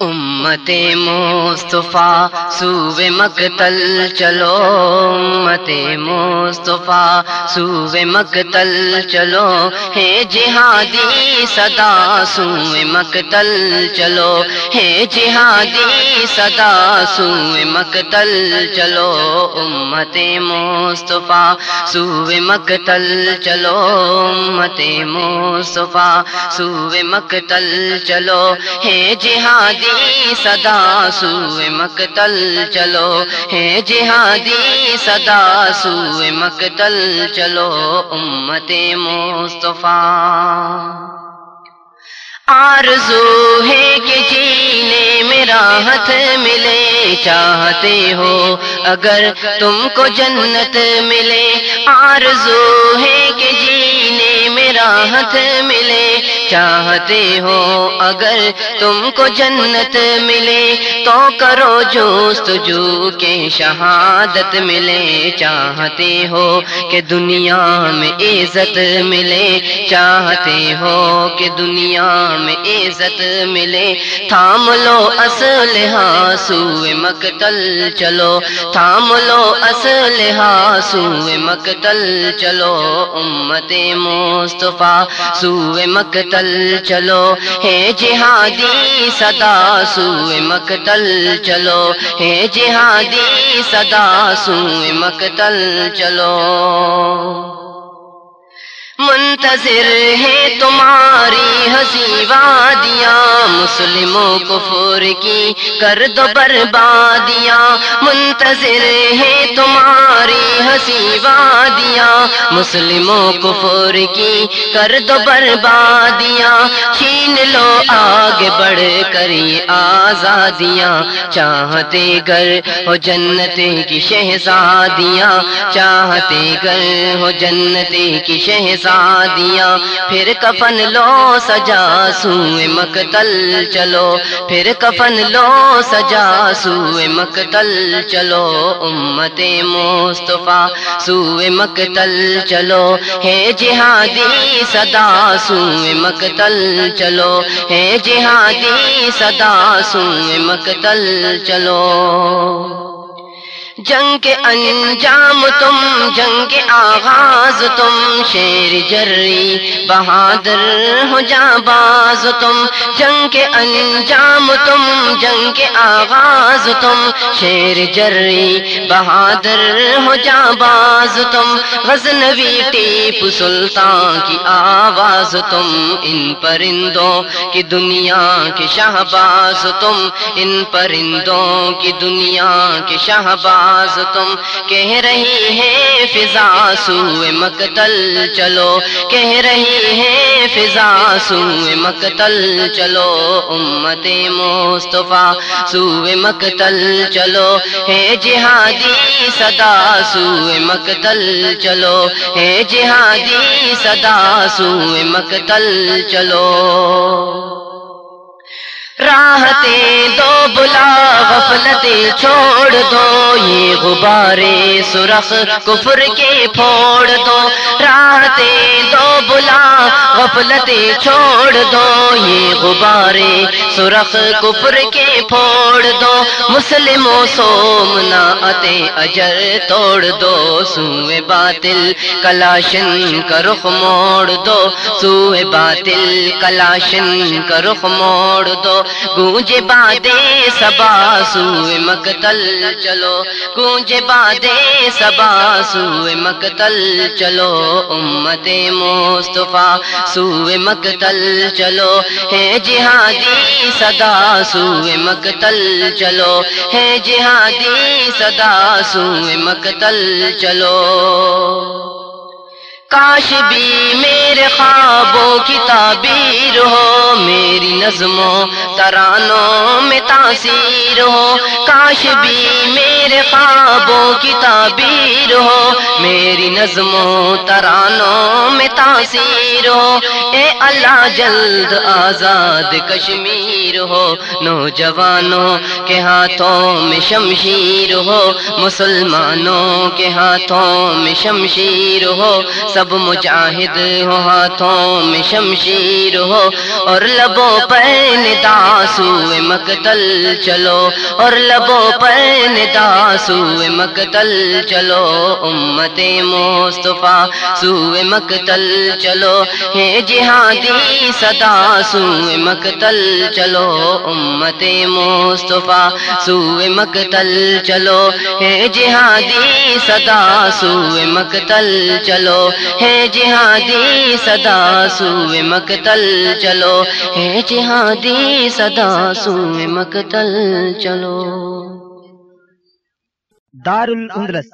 ام امت مصطفیٰ سوے مقتل، چلو امت مصطفیٰ سوے مقتل، چلو، ہے جہادی صدا سوے مقتل، چلو، ہے جہادی صدا سوے مقتل، چلو، امت مصطفیٰ سوے مقتل، چلو، امت مصطفیٰ سوے مقتل، چلو، ہے جہادی صدا سوئے مقتل چلو۔ ہے جہادی صدا سوئے مقتل چلو۔ امت مصطفیٰ۔ آرزو ہے کہ جینے میں راحت ملے۔ چاہتے ہو اگر تم کو جنت ملے۔ آرزو ہے کہ جینے میں راحت ملے۔ چاہتے ہو اگر تم کو جنت ملے تو کرو جوست جو کے شہادت ملے چاہتے ہو کہ دنیا میں عزت ملے چاہتے ہو کہ دنیا میں عزت ملے تھام لو اصل سوئے مقتل چلو تھام لو اصل سوئے مقتل چلو امت مصطفیٰ سوئے مقتل چلو۔ ہے جہادی صدا سوئے مقتل چلو۔ ہے جہادی صدا سوئے مقتل چلو۔ منتظر ہے تمہاری ہنسی وادیاں مسلموں کو فور کی کر دو بربادیاں۔ منتظر ہے تمہاری ہنسی وادیاں مسلموں کو فور کی کر دو بربادیاں۔ چھین لو آگے بڑھ کر آزادیاں۔ چاہتے گر ہو جنت کی شہزادیاں۔ چاہتے گر ہو جنت کی شہزادیاں۔ دیا۔ پھر کفن لو، سجا سوئے مقتل، چلو۔ پھر کفن لو، سجا سوئے مقتل، چلو۔ امت مصطفیٰ، سوئے مقتل، چلو۔ ہے جہادی صدا، سوئے مقتل، چلو۔ ہے جہادی صدا، سوئے مقتل، چلو۔ جنگ کے انجام تم، جنگ کے آغاز تم، شیر جری بہادر ہو جا باز تم، جنگ کے انجام تم، جنگ کے آغاز تم، شیر جری بہادر ہو جا باز تم، غزنوی ٹیپ سلطان کی آواز تم، ان پرندوں کی دنیا کے شہباز تم، ان پرندوں کی دنیا کے شہباز تم کہہ رہی ہے فضا سوئے مقتل، چلو۔ کہہ رہی ہے فضا سوئے مقتل، چلو۔ امت مصطفیٰ سوئے مقتل، چلو۔ ہے جہادی صدا سوئے مقتل، چلو۔ ہے جہادی صدا سوئے مقتل، چلو۔ راہتے دو بلا غفلت چھوڑ دو یہ غبارے سرخ کفر کے پھوڑ دو۔ راتیں غفلت چھوڑ دو، یہ غبارے سرخ کفر کے پھوڑ دو۔ مسلم و سومنا اتے اجر توڑ دو۔ سوئے باطل، کلاشن کا رخ موڑ دو۔ سوئے باطل، کلاشن کا رخ موڑ دو۔ گونجے بادے سبا سوئے مقتل چلو۔ گونجے بادے سبا سوئے مقتل چلو۔ امت مصطفیٰ سوئے مقتل چلو۔ ہے جہادی صدا، سوئے مقتل چلو۔ ہے جہادی صدا، سوئے مقتل چلو۔ کاش بھی میرے خوابوں کی تعبیر ہو، میری نظموں، ترانوں میں تاثیر ہو۔ کاش بھی میرے خوابوں کی تعبیر ہو، میری نظموں ترانوں میں تاثیر ہو۔ اے اللہ، جلد آزاد کشمیر ہو۔ نوجوانوں کے ہاتھوں میں شمشیر ہو۔ مسلمانوں کے ہاتھوں میں شمشیر ہو۔ سب مجاہد ہو، ہاتھوں میں شمشیر ہو۔ اور لبوں پر نداسو مقتل چلو۔ اور لبوں پر نداسو مقتل چلو، امت مصطفیٰ سو مقتل چلو، ہے جہادی صدا سو مقتل چلو، امت مصطفیٰ سو مقتل چلو، ہے جہادی صدا سو مقتل چلو، ہے جہادی صدا سو مقتل چلو، ہے جہادی صدا سو مقتل چلو۔ دار الاندلس